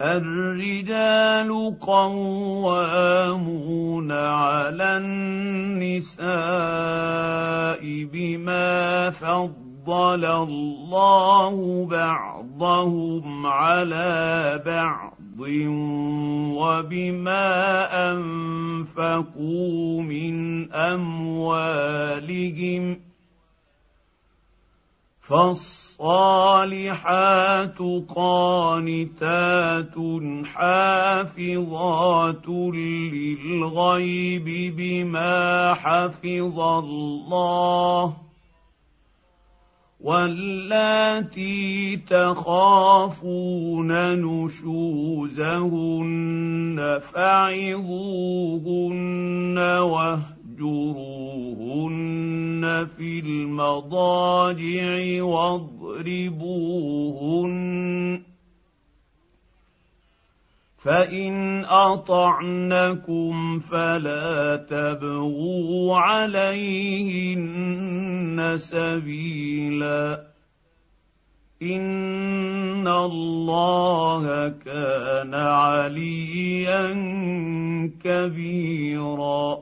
الرجال قوامون على النساء بما فضل الله بعضهم على بعض وبما أنفقوا من أموالهم فالصالحات قانتات حافظات للغيب بما حفظ الله واللاتي تخافون نشوزهن فعظوهن واهجروهن في المضاجع واضربوهن فإن أطعنكم فلا تبغوا عليهن سبيلا إن الله كان عليا كبيرا